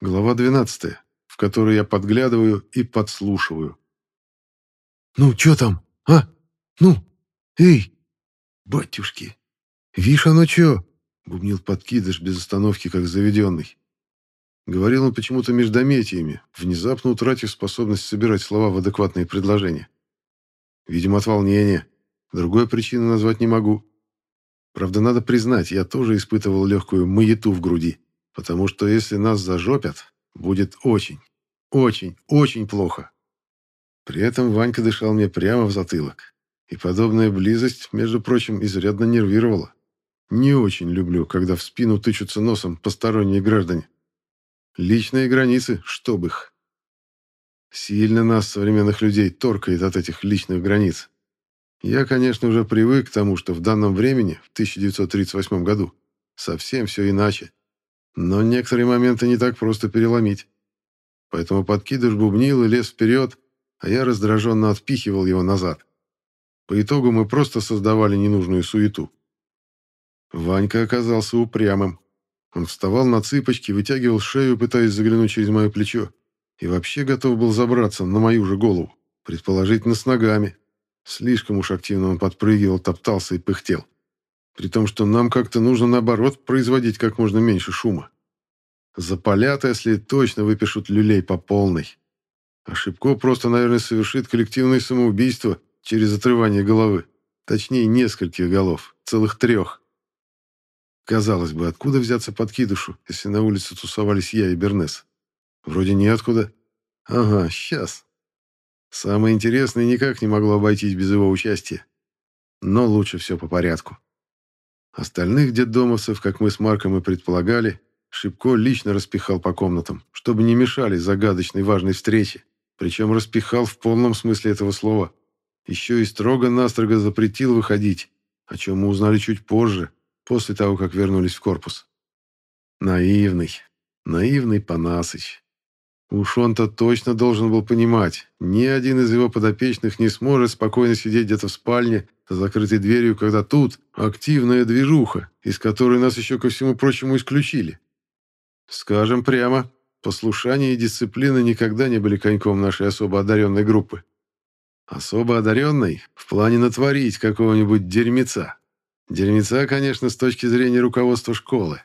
Глава 12, в которой я подглядываю и подслушиваю. «Ну, чё там? А? Ну? Эй! Батюшки! Вишь оно чё?» — бубнил подкидыш без остановки, как заведенный. Говорил он почему-то междометиями, внезапно утратив способность собирать слова в адекватные предложения. Видимо, от волнения. Другой причины назвать не могу. Правда, надо признать, я тоже испытывал легкую маяту в груди. Потому что если нас зажопят, будет очень, очень, очень плохо. При этом Ванька дышал мне прямо в затылок. И подобная близость, между прочим, изрядно нервировала. Не очень люблю, когда в спину тычутся носом посторонние граждане. Личные границы, чтоб их. Сильно нас, современных людей, торкает от этих личных границ. Я, конечно, уже привык к тому, что в данном времени, в 1938 году, совсем все иначе. Но некоторые моменты не так просто переломить. Поэтому подкидыш бубнил и лез вперед, а я раздраженно отпихивал его назад. По итогу мы просто создавали ненужную суету. Ванька оказался упрямым. Он вставал на цыпочки, вытягивал шею, пытаясь заглянуть через мое плечо, и вообще готов был забраться на мою же голову, предположительно с ногами. Слишком уж активно он подпрыгивал, топтался и пыхтел. При том, что нам как-то нужно, наоборот, производить как можно меньше шума. Запалят, если точно выпишут люлей по полной. А Шибко просто, наверное, совершит коллективное самоубийство через отрывание головы. Точнее, нескольких голов. Целых трех. Казалось бы, откуда взяться подкидышу, если на улице тусовались я и Бернес? Вроде неоткуда. Ага, сейчас. Самое интересное никак не могло обойтись без его участия. Но лучше все по порядку. Остальных детдомовцев, как мы с Марком и предполагали, Шибко лично распихал по комнатам, чтобы не мешали загадочной важной встрече. Причем распихал в полном смысле этого слова. Еще и строго-настрого запретил выходить, о чем мы узнали чуть позже, после того, как вернулись в корпус. Наивный, наивный Панасыч. Уж он-то точно должен был понимать, ни один из его подопечных не сможет спокойно сидеть где-то в спальне за закрытой дверью, когда тут активная движуха, из которой нас еще ко всему прочему исключили. Скажем прямо, послушание и дисциплина никогда не были коньком нашей особо одаренной группы. Особо одаренной в плане натворить какого-нибудь дерьмеца. Дерьмеца, конечно, с точки зрения руководства школы.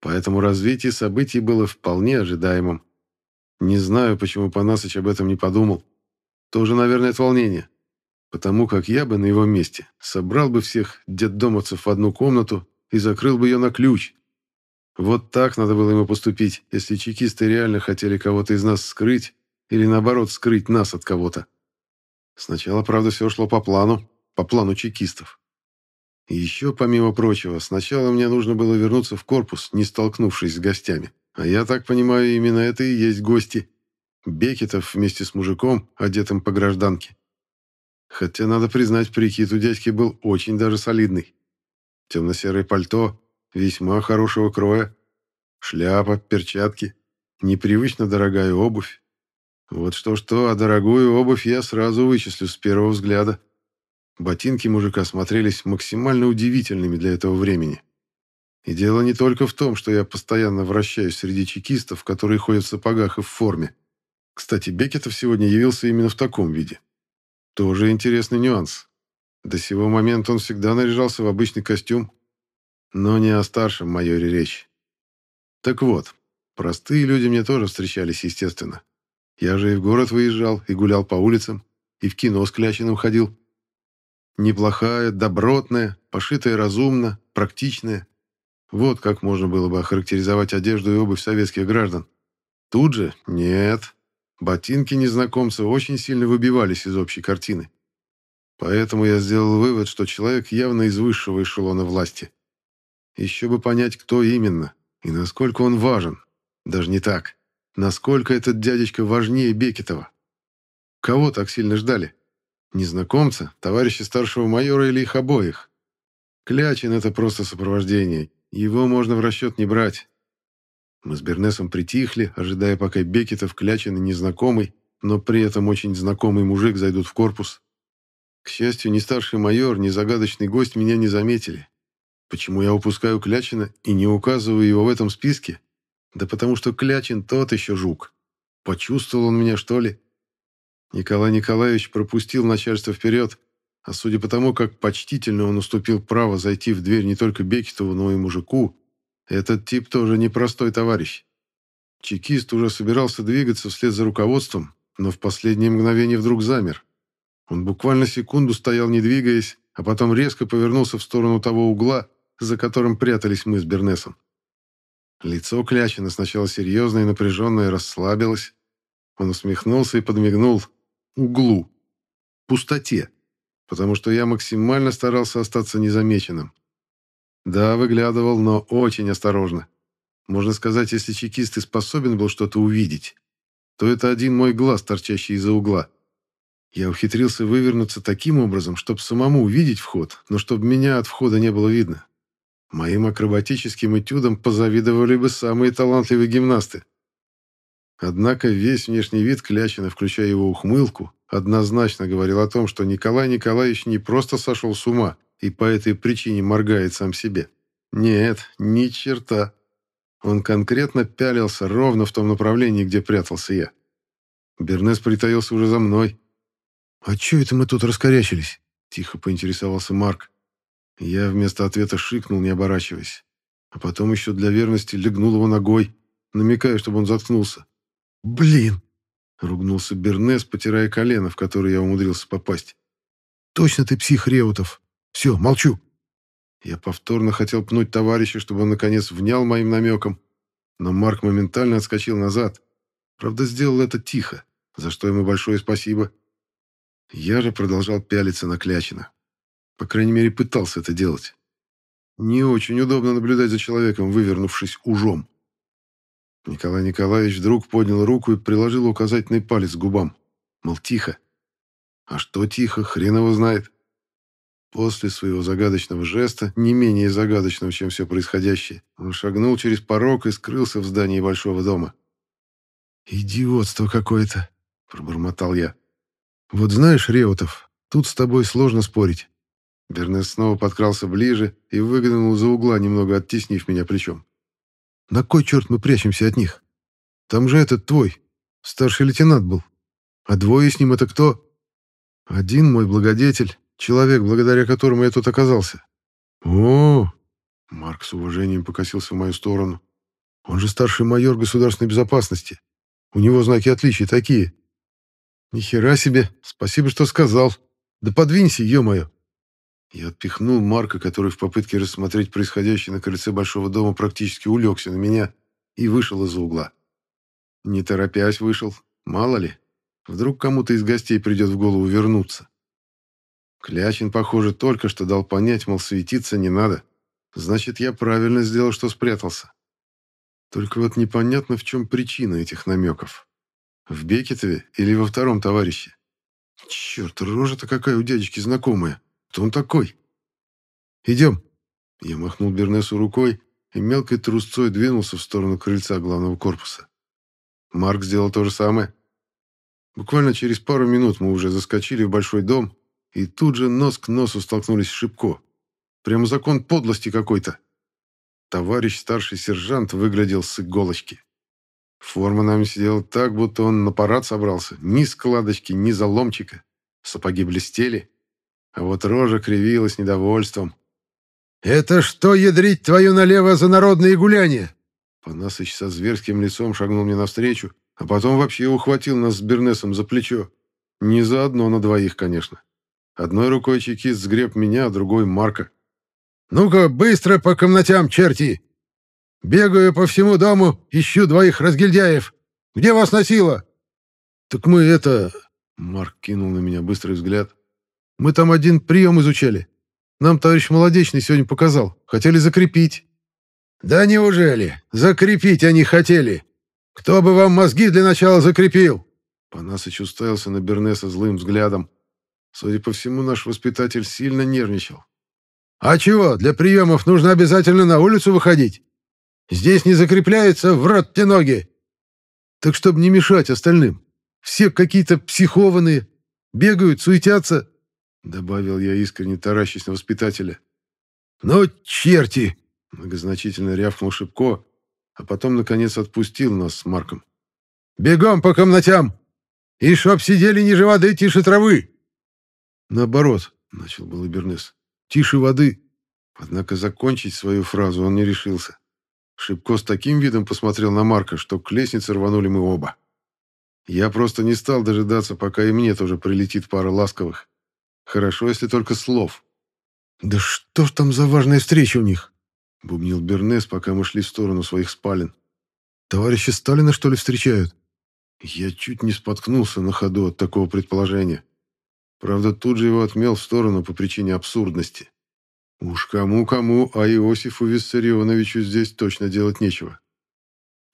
Поэтому развитие событий было вполне ожидаемым. Не знаю, почему Панасыч об этом не подумал. Тоже, наверное, от волнения. Потому как я бы на его месте собрал бы всех детдомовцев в одну комнату и закрыл бы ее на ключ. Вот так надо было ему поступить, если чекисты реально хотели кого-то из нас скрыть или, наоборот, скрыть нас от кого-то. Сначала, правда, все шло по плану, по плану чекистов. И еще, помимо прочего, сначала мне нужно было вернуться в корпус, не столкнувшись с гостями. А я так понимаю, именно это и есть гости. Бекетов вместе с мужиком, одетым по гражданке. Хотя, надо признать, прикид у дядьки был очень даже солидный. Темно-серое пальто, весьма хорошего кроя, шляпа, перчатки, непривычно дорогая обувь. Вот что-что, а дорогую обувь я сразу вычислю с первого взгляда. Ботинки мужика смотрелись максимально удивительными для этого времени. И дело не только в том, что я постоянно вращаюсь среди чекистов, которые ходят в сапогах и в форме. Кстати, Бекетов сегодня явился именно в таком виде. Тоже интересный нюанс. До сего момента он всегда наряжался в обычный костюм. Но не о старшем майоре речь. Так вот, простые люди мне тоже встречались, естественно. Я же и в город выезжал, и гулял по улицам, и в кино с Клячиным ходил. Неплохая, добротная, пошитая разумно, практичная. Вот как можно было бы охарактеризовать одежду и обувь советских граждан. Тут же нет. Ботинки незнакомца очень сильно выбивались из общей картины. Поэтому я сделал вывод, что человек явно из высшего эшелона власти. Еще бы понять, кто именно и насколько он важен. Даже не так. Насколько этот дядечка важнее Бекетова. Кого так сильно ждали? Незнакомца, товарища старшего майора или их обоих? Клячин — это просто сопровождение. Его можно в расчет не брать. Мы с Бернесом притихли, ожидая, пока Бекетов, Клячин и незнакомый, но при этом очень знакомый мужик зайдут в корпус. К счастью, ни старший майор, ни загадочный гость меня не заметили. Почему я упускаю Клячина и не указываю его в этом списке? Да потому что Клячин тот еще жук. Почувствовал он меня, что ли? Николай Николаевич пропустил начальство вперед, а судя по тому, как почтительно он уступил право зайти в дверь не только Бекетову, но и мужику, этот тип тоже непростой товарищ. Чекист уже собирался двигаться вслед за руководством, но в последнее мгновение вдруг замер. Он буквально секунду стоял, не двигаясь, а потом резко повернулся в сторону того угла, за которым прятались мы с Бернесом. Лицо Клячина сначала серьезное и напряженное расслабилось. Он усмехнулся и подмигнул. Углу. Пустоте. Потому что я максимально старался остаться незамеченным. Да, выглядывал, но очень осторожно. Можно сказать, если чекист и способен был что-то увидеть, то это один мой глаз, торчащий из-за угла. Я ухитрился вывернуться таким образом, чтобы самому увидеть вход, но чтобы меня от входа не было видно. Моим акробатическим этюдам позавидовали бы самые талантливые гимнасты. Однако весь внешний вид Клячина, включая его ухмылку, однозначно говорил о том, что Николай Николаевич не просто сошел с ума и по этой причине моргает сам себе. Нет, ни черта. Он конкретно пялился ровно в том направлении, где прятался я. Бернес притаился уже за мной. «А чё это мы тут раскорячились?» — тихо поинтересовался Марк. Я вместо ответа шикнул, не оборачиваясь. А потом еще для верности легнул его ногой, намекая, чтобы он заткнулся. «Блин!» — ругнулся Бернес, потирая колено, в которое я умудрился попасть. «Точно ты псих Реутов! Все, молчу!» Я повторно хотел пнуть товарища, чтобы он, наконец, внял моим намеком, но Марк моментально отскочил назад. Правда, сделал это тихо, за что ему большое спасибо. Я же продолжал пялиться на Клячина. По крайней мере, пытался это делать. Не очень удобно наблюдать за человеком, вывернувшись ужом. Николай Николаевич вдруг поднял руку и приложил указательный палец к губам. Мол, тихо. А что тихо, хрен его знает. После своего загадочного жеста, не менее загадочного, чем все происходящее, он шагнул через порог и скрылся в здании большого дома. «Идиотство какое-то», — пробормотал я. «Вот знаешь, Реутов, тут с тобой сложно спорить». Бернес снова подкрался ближе и выглянул за угла, немного оттеснив меня плечом. «На кой черт мы прячемся от них? Там же этот твой, старший лейтенант был. А двое с ним это кто? Один мой благодетель, человек, благодаря которому я тут оказался. О, Марк с уважением покосился в мою сторону. Он же старший майор государственной безопасности. У него знаки отличия такие. «Ни хера себе! Спасибо, что сказал! Да подвинься, ё-моё!» Я отпихнул Марка, который в попытке рассмотреть происходящее на крыльце большого дома практически улегся на меня и вышел из-за угла. Не торопясь вышел, мало ли, вдруг кому-то из гостей придет в голову вернуться. Клячин, похоже, только что дал понять, мол, светиться не надо. Значит, я правильно сделал, что спрятался. Только вот непонятно, в чем причина этих намеков. В Бекетове или во втором товарище? Черт, рожа-то какая у дядечки знакомая. Кто он такой? Идем. Я махнул Бернесу рукой и мелкой трусцой двинулся в сторону крыльца главного корпуса. Марк сделал то же самое. Буквально через пару минут мы уже заскочили в большой дом, и тут же нос к носу столкнулись с Шибко. Прямо закон подлости какой-то. Товарищ старший сержант выглядел с иголочки. Форма нам сидела так, будто он на парад собрался. Ни складочки, ни заломчика. Сапоги блестели, а вот рожа кривилась недовольством. «Это что, ядрить твою налево за народные гуляния?» Панасыч со зверским лицом шагнул мне навстречу, а потом вообще ухватил нас с Бернесом за плечо. Не за одно на двоих, конечно. Одной рукой чекист сгреб меня, а другой — Марка. «Ну-ка, быстро по комнатям, черти! Бегаю по всему дому, ищу двоих разгильдяев. Где вас носило?» «Так мы это...» — Марк кинул на меня быстрый взгляд. «Мы там один прием изучали. Нам товарищ Молодечный сегодня показал. Хотели закрепить». «Да неужели? Закрепить они хотели. Кто бы вам мозги для начала закрепил?» Панасыч уставился на Бернеса злым взглядом. Судя по всему, наш воспитатель сильно нервничал. «А чего, для приемов нужно обязательно на улицу выходить? Здесь не закрепляется в рот те ноги. Так чтобы не мешать остальным. Все какие-то психованные, бегают, суетятся, — добавил я искренне таращись на воспитателя. «Ну, черти!» — многозначительно рявкнул Шипко, а потом, наконец, отпустил нас с Марком. «Бегом по комнатям! И чтоб сидели ниже воды, тише травы!» «Наоборот», — начал был Бернес, — «тише воды». Однако закончить свою фразу он не решился. Шибко с таким видом посмотрел на Марка, что к лестнице рванули мы оба. Я просто не стал дожидаться, пока и мне тоже прилетит пара ласковых. Хорошо, если только слов. «Да что ж там за важная встреча у них?» — бубнил Бернес, пока мы шли в сторону своих спален. «Товарища Сталина, что ли, встречают?» Я чуть не споткнулся на ходу от такого предположения. Правда, тут же его отмел в сторону по причине абсурдности. Уж кому-кому, а Иосифу Виссарионовичу здесь точно делать нечего.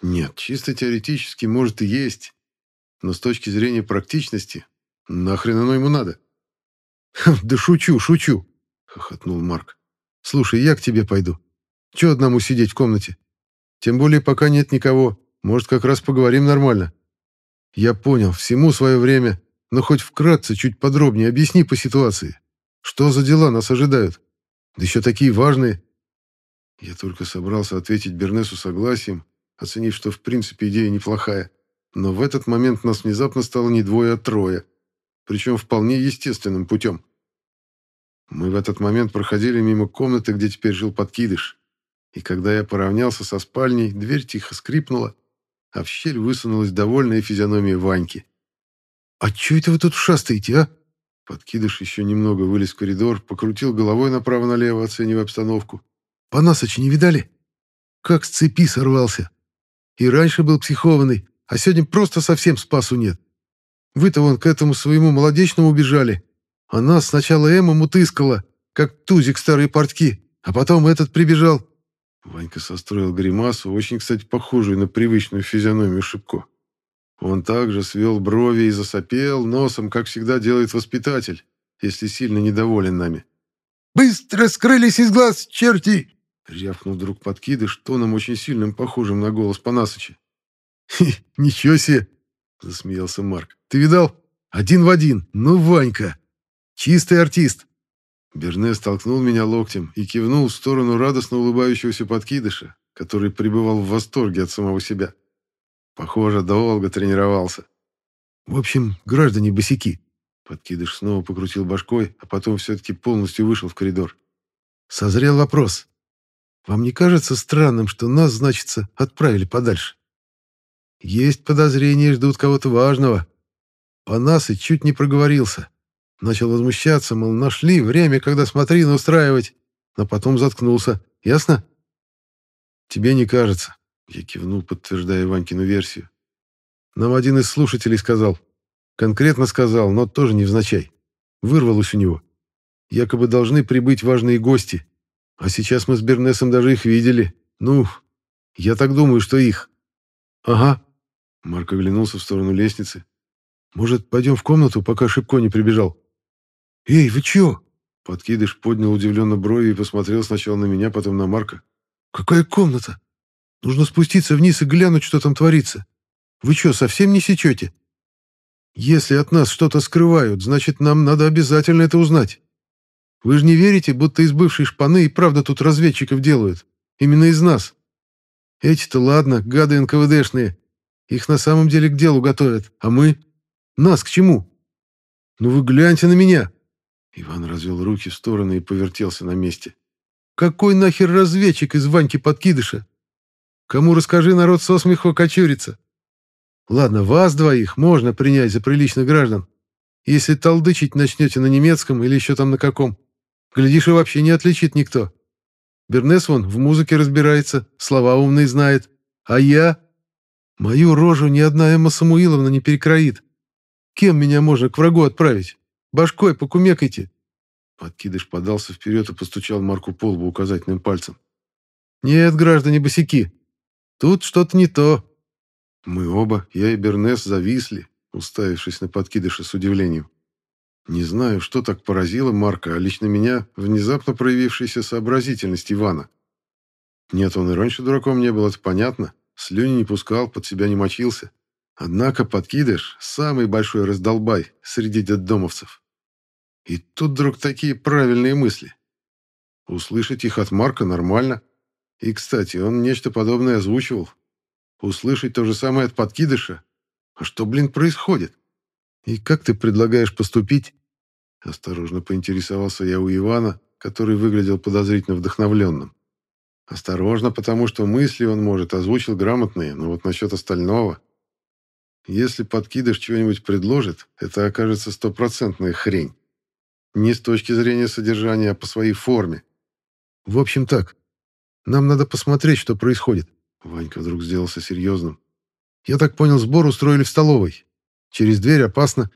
Нет, чисто теоретически, может, и есть. Но с точки зрения практичности, нахрен оно ему надо? «Да шучу, шучу!» — хохотнул Марк. «Слушай, я к тебе пойду. Чего одному сидеть в комнате? Тем более, пока нет никого. Может, как раз поговорим нормально. Я понял, всему свое время, но хоть вкратце, чуть подробнее объясни по ситуации. Что за дела нас ожидают? Да еще такие важные». Я только собрался ответить Бернесу согласием, оценив, что в принципе идея неплохая. Но в этот момент нас внезапно стало не двое, а трое. Причем вполне естественным путем. Мы в этот момент проходили мимо комнаты, где теперь жил подкидыш. И когда я поравнялся со спальней, дверь тихо скрипнула, а в щель высунулась довольная физиономия Ваньки. «А чё это вы тут шастаете, а?» Подкидыш еще немного вылез в коридор, покрутил головой направо-налево, оценивая обстановку. «Панасыча не видали? Как с цепи сорвался. И раньше был психованный, а сегодня просто совсем спасу нет. Вы-то вон к этому своему молодечному убежали, а нас сначала Эмма мутыскала, как тузик старые портки, а потом этот прибежал. Ванька состроил гримасу, очень, кстати, похожую на привычную физиономию Шибко. Он также свел брови и засопел носом, как всегда делает воспитатель, если сильно недоволен нами. «Быстро скрылись из глаз, черти!» — рявкнул вдруг подкидыш, тоном очень сильным, похожим на голос Панасыча. «Ничего себе!» — засмеялся Марк. «Ты видал? Один в один. Ну, Ванька! Чистый артист!» Берне столкнул меня локтем и кивнул в сторону радостно улыбающегося подкидыша, который пребывал в восторге от самого себя. Похоже, долго тренировался. «В общем, граждане босяки!» Подкидыш снова покрутил башкой, а потом все-таки полностью вышел в коридор. «Созрел вопрос. Вам не кажется странным, что нас, значится, отправили подальше? Есть подозрения, ждут кого-то важного. По нас и чуть не проговорился. Начал возмущаться, мол, нашли время, когда смотрины устраивать, но потом заткнулся. Ясно? Тебе не кажется. Я кивнул, подтверждая Ванькину версию. Нам один из слушателей сказал. Конкретно сказал, но тоже невзначай. Вырвалось у него. Якобы должны прибыть важные гости. А сейчас мы с Бернесом даже их видели. Ну, я так думаю, что их. Ага. Марк оглянулся в сторону лестницы. Может, пойдем в комнату, пока Шибко не прибежал? «Эй, вы чё?» Подкидыш поднял удивленно брови и посмотрел сначала на меня, потом на Марка. «Какая комната? Нужно спуститься вниз и глянуть, что там творится. Вы чё, совсем не сечете? Если от нас что-то скрывают, значит, нам надо обязательно это узнать. Вы же не верите, будто из бывшей шпаны и правда тут разведчиков делают? Именно из нас. Эти-то ладно, гады НКВДшные. Их на самом деле к делу готовят. А мы? Нас к чему? Ну вы гляньте на меня!» Иван развел руки в стороны и повертелся на месте. «Какой нахер разведчик из Ваньки подкидыша? Кому расскажи, народ со смеху кочурится. Ладно, вас двоих можно принять за приличных граждан, если толдычить начнете на немецком или еще там на каком. Глядишь, и вообще не отличит никто. Бернес вон в музыке разбирается, слова умные знает. А я... Мою рожу ни одна Эмма Самуиловна не перекроит. Кем меня можно к врагу отправить? Башкой покумекайте!» Подкидыш подался вперед и постучал Марку по лбу указательным пальцем. «Нет, граждане босяки, тут что-то не то». Мы оба, я и Бернес, зависли, уставившись на подкидыша с удивлением. Не знаю, что так поразило Марка, а лично меня внезапно проявившаяся сообразительность Ивана. Нет, он и раньше дураком не был, это понятно. Слюни не пускал, под себя не мочился. Однако подкидыш — самый большой раздолбай среди детдомовцев. И тут вдруг такие правильные мысли. Услышать их от Марка нормально. И, кстати, он нечто подобное озвучивал. Услышать то же самое от подкидыша? А что, блин, происходит? И как ты предлагаешь поступить? Осторожно поинтересовался я у Ивана, который выглядел подозрительно вдохновленным. Осторожно, потому что мысли он, может, озвучил грамотные, но вот насчет остального... Если подкидыш чего-нибудь предложит, это окажется стопроцентная хрень. Не с точки зрения содержания, а по своей форме. В общем так, нам надо посмотреть, что происходит. Ванька вдруг сделался серьезным. Я так понял, сбор устроили в столовой. Через дверь опасно.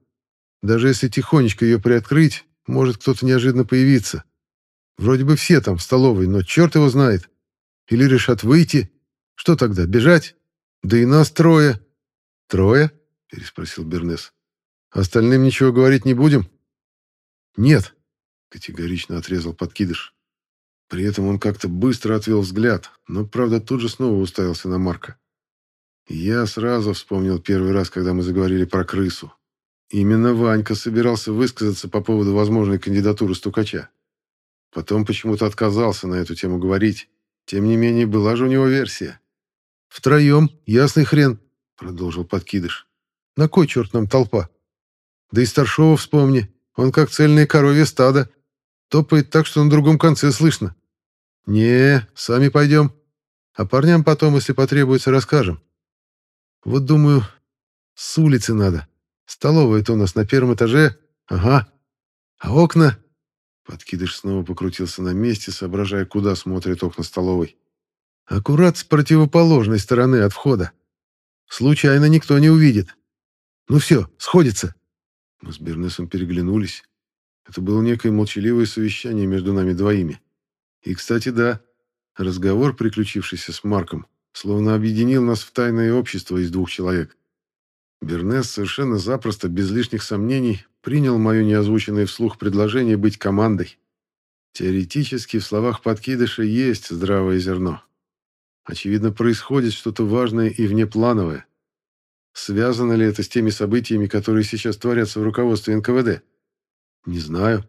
Даже если тихонечко ее приоткрыть, может кто-то неожиданно появиться. Вроде бы все там в столовой, но черт его знает. Или решат выйти. Что тогда, бежать? Да и нас трое. Трое? Переспросил Бернес. Остальным ничего говорить не будем? Нет, категорично отрезал подкидыш. При этом он как-то быстро отвел взгляд, но, правда, тут же снова уставился на Марка. Я сразу вспомнил первый раз, когда мы заговорили про крысу. Именно Ванька собирался высказаться по поводу возможной кандидатуры стукача. Потом почему-то отказался на эту тему говорить. Тем не менее, была же у него версия. «Втроем, ясный хрен», — продолжил подкидыш. «На кой черт нам толпа? Да и старшего вспомни, он как цельное коровье стадо. Топает так, что на другом конце слышно. «Не, сами пойдем. А парням потом, если потребуется, расскажем. Вот думаю, с улицы надо. Столовая-то у нас на первом этаже. Ага. А окна...» Подкидыш снова покрутился на месте, соображая, куда смотрят окна столовой. «Аккурат с противоположной стороны от входа. Случайно никто не увидит. Ну все, сходится». Мы с Бернесом переглянулись. Это было некое молчаливое совещание между нами двоими. И, кстати, да, разговор, приключившийся с Марком, словно объединил нас в тайное общество из двух человек. Бернес совершенно запросто, без лишних сомнений, принял мое неозвученное вслух предложение быть командой. Теоретически в словах подкидыша есть здравое зерно. Очевидно, происходит что-то важное и внеплановое. Связано ли это с теми событиями, которые сейчас творятся в руководстве НКВД? Не знаю.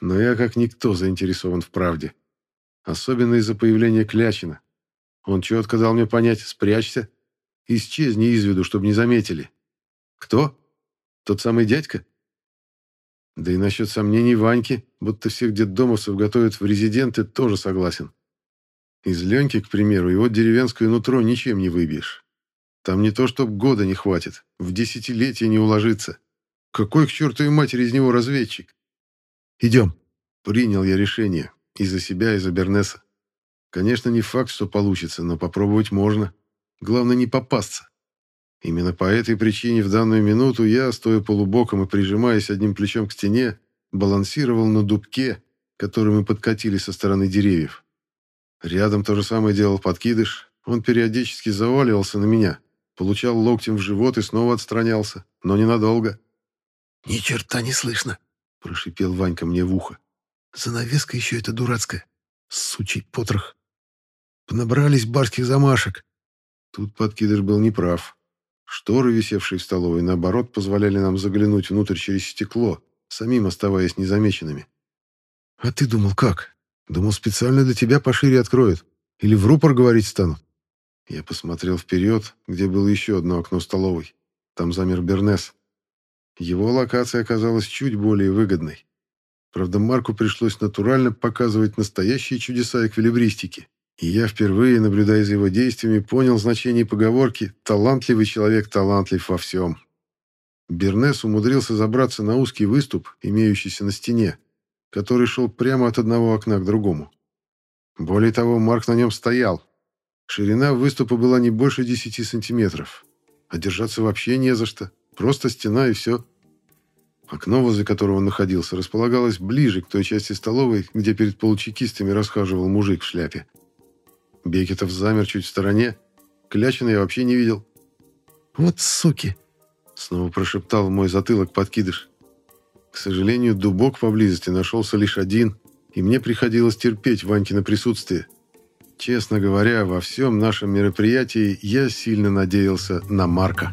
Но я как никто заинтересован в правде. Особенно из-за появления Клячина. Он четко дал мне понять «спрячься». Исчезни из виду, чтобы не заметили. Кто? Тот самый дядька? Да и насчет сомнений Ваньки, будто всех детдомовцев готовят в резиденты, тоже согласен. Из Леньки, к примеру, его деревенское нутро ничем не выбьешь. Там не то, чтоб года не хватит, в десятилетие не уложится. Какой к чертовой матери из него разведчик? Идем. Принял я решение. И за себя, и за Бернеса. Конечно, не факт, что получится, но попробовать можно. Главное, не попасться. Именно по этой причине в данную минуту я, стоя полубоком и прижимаясь одним плечом к стене, балансировал на дубке, который мы подкатили со стороны деревьев. Рядом то же самое делал подкидыш. Он периодически заваливался на меня, получал локтем в живот и снова отстранялся, но ненадолго. «Ни черта не слышно», — прошипел Ванька мне в ухо. Занавеска еще эта дурацкая. Сучий потрох. Понабрались барских замашек. Тут подкидыш был неправ. Шторы, висевшие в столовой, наоборот, позволяли нам заглянуть внутрь через стекло, самим оставаясь незамеченными. «А ты думал, как? Думал, специально для тебя пошире откроют? Или в рупор говорить станут?» Я посмотрел вперед, где было еще одно окно столовой. Там замер Бернес. Его локация оказалась чуть более выгодной. Правда, Марку пришлось натурально показывать настоящие чудеса эквилибристики. И я впервые, наблюдая за его действиями, понял значение поговорки «талантливый человек талантлив во всем». Бернес умудрился забраться на узкий выступ, имеющийся на стене, который шел прямо от одного окна к другому. Более того, Марк на нем стоял. Ширина выступа была не больше 10 сантиметров. А держаться вообще не за что. Просто стена и все. Окно, возле которого он находился, располагалось ближе к той части столовой, где перед получекистами расхаживал мужик в шляпе. Бекетов замер чуть в стороне. Клячина я вообще не видел. «Вот суки!» — снова прошептал в мой затылок подкидыш. К сожалению, дубок поблизости нашелся лишь один, и мне приходилось терпеть Ванькино присутствие. Честно говоря, во всем нашем мероприятии я сильно надеялся на Марка.